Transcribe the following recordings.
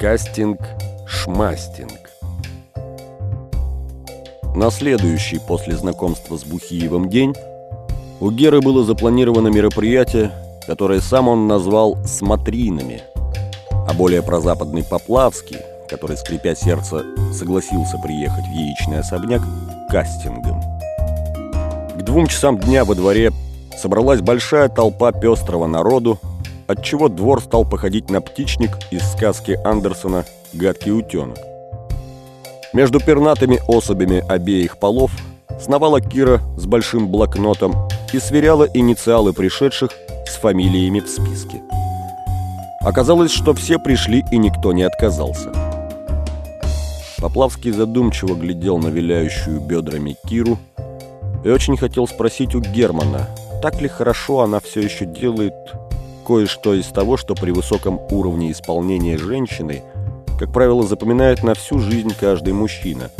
Кастинг-шмастинг. На следующий после знакомства с Бухиевым день у Геры было запланировано мероприятие, которое сам он назвал «смотринами», а более прозападный Поплавский, который, скрипя сердце, согласился приехать в яичный особняк, кастингом. К двум часам дня во дворе собралась большая толпа пестрого народу, отчего двор стал походить на птичник из сказки Андерсона «Гадкий утенок». Между пернатыми особями обеих полов сновала Кира с большим блокнотом и сверяла инициалы пришедших с фамилиями в списке. Оказалось, что все пришли и никто не отказался. Поплавский задумчиво глядел на виляющую бедрами Киру и очень хотел спросить у Германа, так ли хорошо она все еще делает кое-что из того, что при высоком уровне исполнения женщины, как правило, запоминает на всю жизнь каждый мужчина.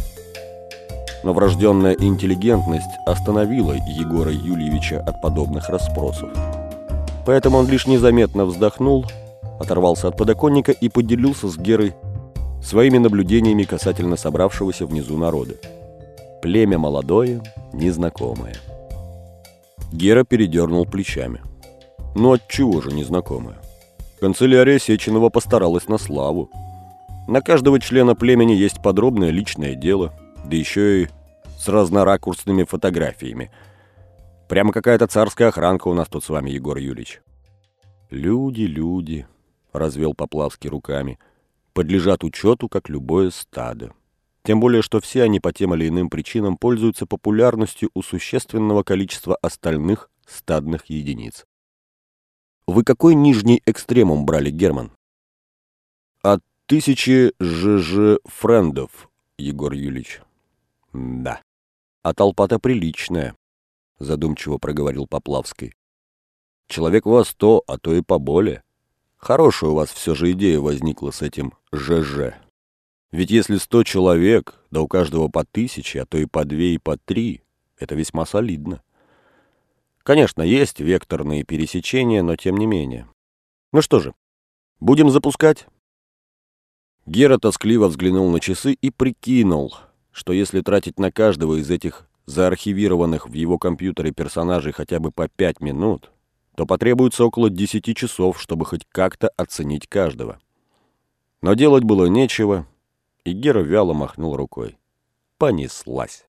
Но врожденная интеллигентность остановила Егора Юльевича от подобных расспросов. Поэтому он лишь незаметно вздохнул, оторвался от подоконника и поделился с Герой своими наблюдениями касательно собравшегося внизу народа. Племя молодое, незнакомое. Гера передернул плечами. Ну отчего же незнакомая? Канцелярия Сеченова постаралась на славу. На каждого члена племени есть подробное личное дело, да еще и с разноракурсными фотографиями. Прямо какая-то царская охранка у нас тут с вами, Егор Юлич. Люди, люди, развел Поплавский руками, подлежат учету, как любое стадо. Тем более, что все они по тем или иным причинам пользуются популярностью у существенного количества остальных стадных единиц. Вы какой нижний экстремум брали, Герман? От тысячи ЖЖ френдов, Егор Юлич. Да. А толпа-то приличная, задумчиво проговорил Поплавский. Человек во сто, а то и поболее. Хорошая у вас все же идея возникла с этим ЖЖ. Ведь если сто человек, да у каждого по тысяче, а то и по две и по три, это весьма солидно. Конечно, есть векторные пересечения, но тем не менее. Ну что же, будем запускать? Гера тоскливо взглянул на часы и прикинул, что если тратить на каждого из этих заархивированных в его компьютере персонажей хотя бы по пять минут, то потребуется около десяти часов, чтобы хоть как-то оценить каждого. Но делать было нечего, и Гера вяло махнул рукой. Понеслась.